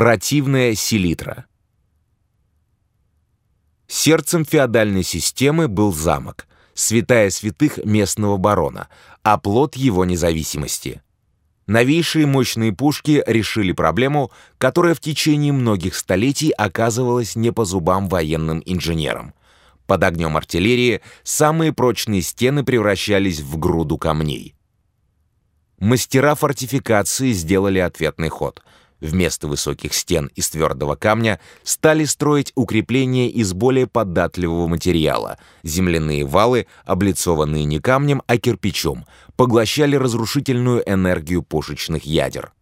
Противная селитра. Сердцем феодальной системы был замок, святая святых местного барона, оплот его независимости. Новейшие мощные пушки решили проблему, которая в течение многих столетий оказывалась не по зубам военным инженерам. Под огнем артиллерии самые прочные стены превращались в груду камней. Мастера фортификации сделали ответный ход — Вместо высоких стен из твердого камня стали строить укрепления из более податливого материала. Земляные валы, облицованные не камнем, а кирпичом, поглощали разрушительную энергию пушечных ядер.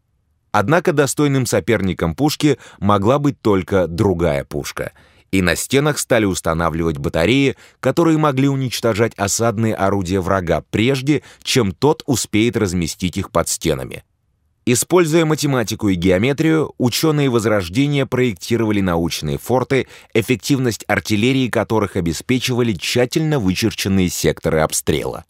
Однако достойным соперником пушки могла быть только другая пушка — и на стенах стали устанавливать батареи, которые могли уничтожать осадные орудия врага прежде, чем тот успеет разместить их под стенами. Используя математику и геометрию, ученые Возрождения проектировали научные форты, эффективность артиллерии которых обеспечивали тщательно вычерченные секторы обстрела.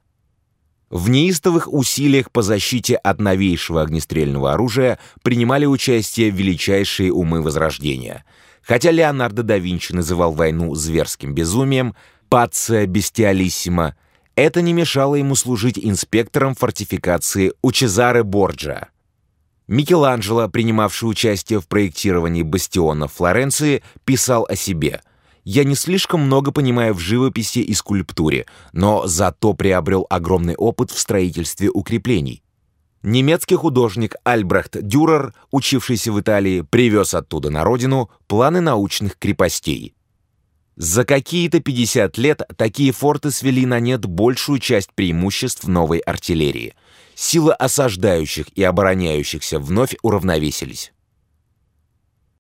В неистовых усилиях по защите от новейшего огнестрельного оружия принимали участие величайшие умы Возрождения. Хотя Леонардо да Винчи называл войну зверским безумием, «пация бестиалиссима», это не мешало ему служить инспектором фортификации у Чезаре Борджа. Микеланджело, принимавший участие в проектировании бастиона Флоренции, писал о себе «Я не слишком много понимаю в живописи и скульптуре, но зато приобрел огромный опыт в строительстве укреплений». Немецкий художник Альбрехт Дюрер, учившийся в Италии, привез оттуда на родину планы научных крепостей. За какие-то 50 лет такие форты свели на нет большую часть преимуществ новой артиллерии – силы осаждающих и обороняющихся вновь уравновесились.